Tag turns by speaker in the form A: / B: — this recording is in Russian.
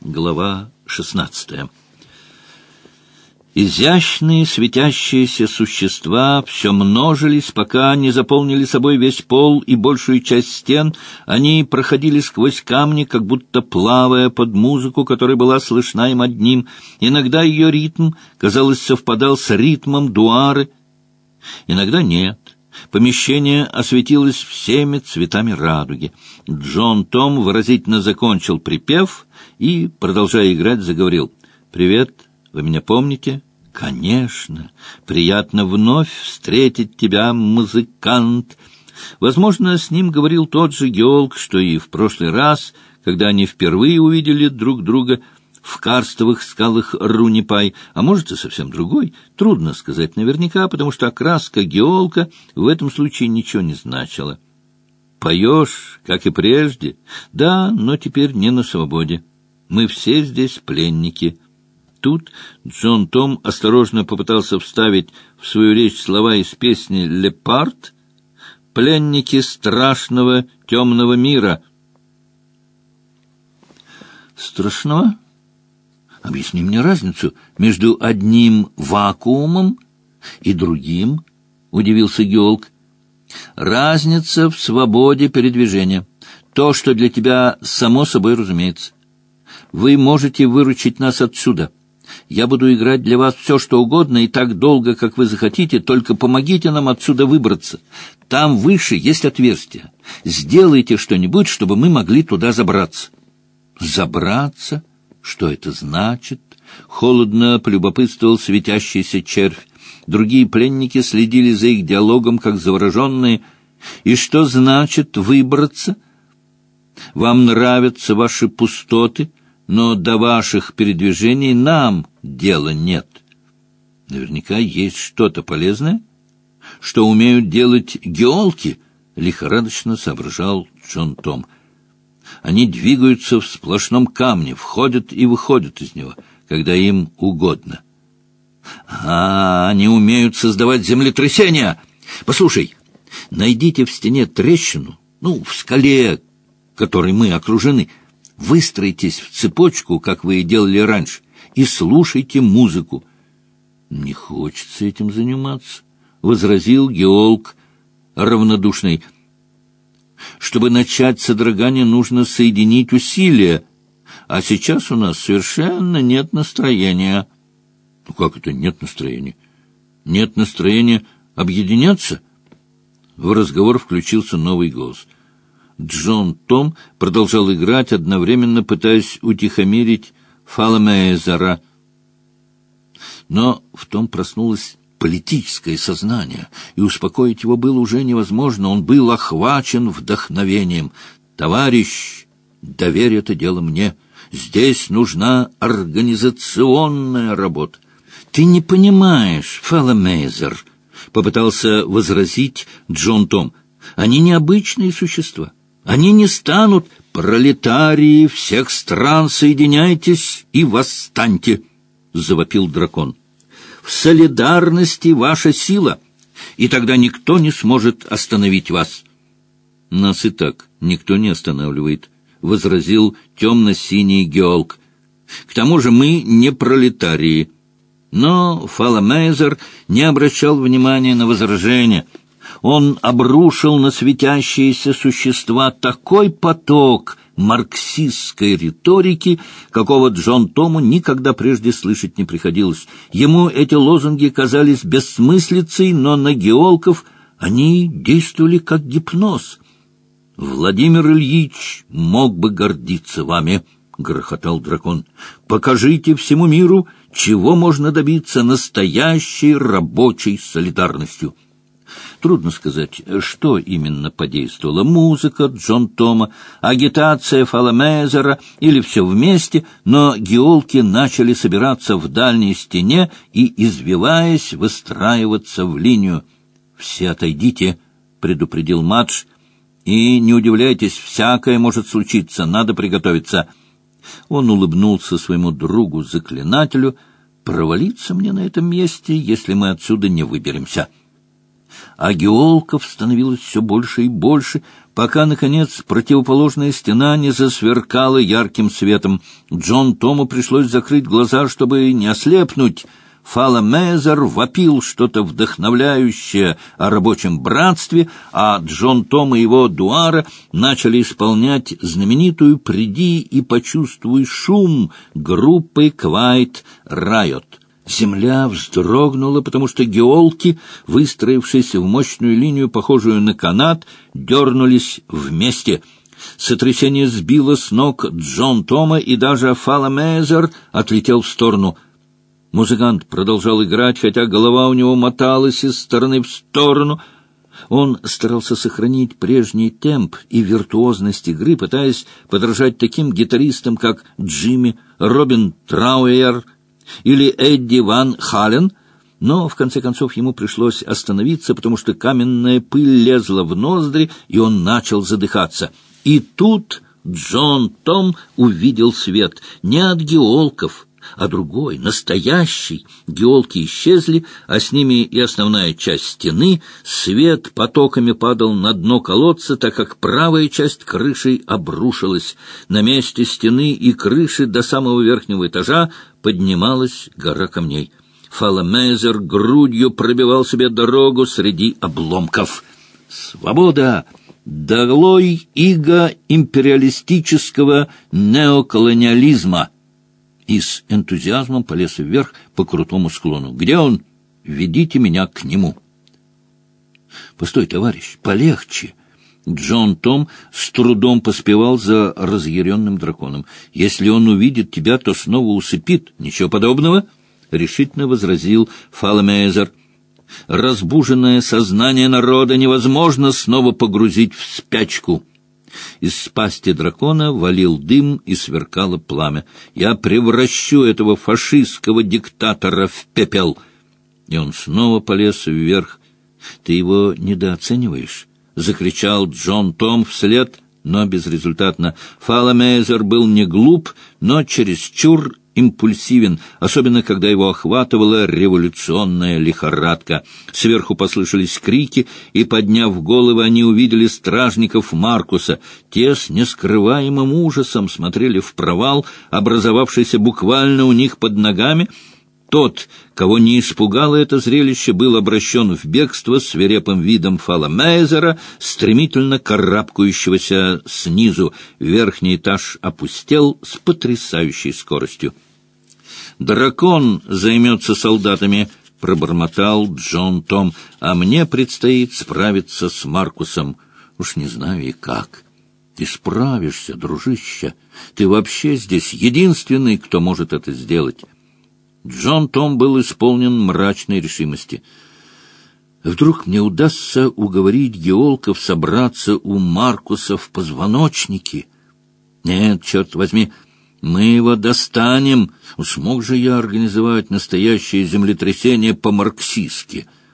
A: Глава шестнадцатая. Изящные светящиеся существа все множились, пока не заполнили собой весь пол и большую часть стен. Они проходили сквозь камни, как будто плавая под музыку, которая была слышна им одним. Иногда ее ритм, казалось, совпадал с ритмом дуары, иногда нет. Помещение осветилось всеми цветами радуги. Джон Том выразительно закончил припев и, продолжая играть, заговорил. «Привет, вы меня помните?» «Конечно. Приятно вновь встретить тебя, музыкант». Возможно, с ним говорил тот же геолог, что и в прошлый раз, когда они впервые увидели друг друга — в карстовых скалах Рунипай, а может и совсем другой. Трудно сказать наверняка, потому что окраска геолка в этом случае ничего не значила. Поешь, как и прежде? Да, но теперь не на свободе. Мы все здесь пленники. Тут Джон Том осторожно попытался вставить в свою речь слова из песни «Лепард», «Пленники страшного темного мира». «Страшного?» Объясни мне разницу между одним вакуумом и другим, — удивился геолог. Разница в свободе передвижения. То, что для тебя само собой разумеется. Вы можете выручить нас отсюда. Я буду играть для вас все, что угодно, и так долго, как вы захотите, только помогите нам отсюда выбраться. Там выше есть отверстие. Сделайте что-нибудь, чтобы мы могли туда забраться. Забраться? Что это значит? Холодно полюбопытствовал светящийся червь. Другие пленники следили за их диалогом, как завороженные. И что значит выбраться? Вам нравятся ваши пустоты, но до ваших передвижений нам дела нет. Наверняка есть что-то полезное, что умеют делать геолки, лихорадочно соображал Джон Том — они двигаются в сплошном камне, входят и выходят из него, когда им угодно. А, они умеют создавать землетрясения. Послушай, найдите в стене трещину, ну, в скале, которой мы окружены, выстроитесь в цепочку, как вы и делали раньше, и слушайте музыку. Не хочется этим заниматься, — возразил геолог равнодушный. Чтобы начать содрогание, нужно соединить усилия, а сейчас у нас совершенно нет настроения. Ну как это нет настроения? Нет настроения объединяться? В разговор включился новый голос. Джон Том продолжал играть, одновременно пытаясь утихомирить Фаламеезера. Но в том проснулась политическое сознание, и успокоить его было уже невозможно. Он был охвачен вдохновением. «Товарищ, доверь это дело мне. Здесь нужна организационная работа». «Ты не понимаешь, Фаломейзер», — попытался возразить Джон Том. «Они необычные существа. Они не станут пролетарии всех стран, соединяйтесь и восстаньте», — завопил дракон в солидарности ваша сила, и тогда никто не сможет остановить вас. — Нас и так никто не останавливает, — возразил темно-синий геолог. — К тому же мы не пролетарии. Но Фаламейзер не обращал внимания на возражения. Он обрушил на светящиеся существа такой поток — марксистской риторики, какого Джон Тому никогда прежде слышать не приходилось. Ему эти лозунги казались бессмыслицей, но на геолков они действовали как гипноз. «Владимир Ильич мог бы гордиться вами», — грохотал дракон. «Покажите всему миру, чего можно добиться настоящей рабочей солидарностью». Трудно сказать, что именно подействовало. Музыка Джон Тома, агитация Фаламезера или все вместе, но геолки начали собираться в дальней стене и, извиваясь, выстраиваться в линию. «Все отойдите», — предупредил Мадж, — «и не удивляйтесь, всякое может случиться, надо приготовиться». Он улыбнулся своему другу-заклинателю. «Провалиться мне на этом месте, если мы отсюда не выберемся». А геолков становилось все больше и больше, пока, наконец, противоположная стена не засверкала ярким светом. Джон Тому пришлось закрыть глаза, чтобы не ослепнуть. Фаламезер вопил что-то вдохновляющее о рабочем братстве, а Джон Том и его Дуара начали исполнять знаменитую «Приди и почувствуй шум» группы «Квайт Райот». Земля вздрогнула, потому что геолки, выстроившись в мощную линию, похожую на канат, дернулись вместе. Сотрясение сбило с ног Джон Тома, и даже Фаламезер отлетел в сторону. Музыкант продолжал играть, хотя голова у него моталась из стороны в сторону. Он старался сохранить прежний темп и виртуозность игры, пытаясь подражать таким гитаристам, как Джимми, Робин Трауэр — или Эдди Ван Хален, но в конце концов ему пришлось остановиться, потому что каменная пыль лезла в ноздри, и он начал задыхаться. И тут Джон Том увидел свет не от геолков, а другой, настоящий. Геолки исчезли, а с ними и основная часть стены. Свет потоками падал на дно колодца, так как правая часть крыши обрушилась. На месте стены и крыши до самого верхнего этажа поднималась гора камней. Фаламезер грудью пробивал себе дорогу среди обломков. «Свобода!» Долой иго империалистического неоколониализма и с энтузиазмом полез вверх по крутому склону. «Где он? Ведите меня к нему!» «Постой, товарищ, полегче!» Джон Том с трудом поспевал за разъяренным драконом. «Если он увидит тебя, то снова усыпит. Ничего подобного!» — решительно возразил Фаламезер. «Разбуженное сознание народа невозможно снова погрузить в спячку». Из пасти дракона валил дым и сверкало пламя. «Я превращу этого фашистского диктатора в пепел!» И он снова полез вверх. «Ты его недооцениваешь?» — закричал Джон Том вслед, но безрезультатно. Фаламейзер был не глуп, но чересчур импульсивен, особенно когда его охватывала революционная лихорадка. Сверху послышались крики, и, подняв головы, они увидели стражников Маркуса. Те с нескрываемым ужасом смотрели в провал, образовавшийся буквально у них под ногами — тот, кого не испугало это зрелище, был обращен в бегство свирепым видом Фаламейзера, стремительно карабкающегося снизу. Верхний этаж опустел с потрясающей скоростью. «Дракон займется солдатами», — пробормотал Джон Том, — «а мне предстоит справиться с Маркусом. Уж не знаю и как». «Ты справишься, дружище. Ты вообще здесь единственный, кто может это сделать». Джон Том был исполнен мрачной решимости. Вдруг мне удастся уговорить геолков собраться у Маркуса в позвоночнике? Нет, черт возьми, мы его достанем. Смог же я организовать настоящее землетрясение по-марксистски —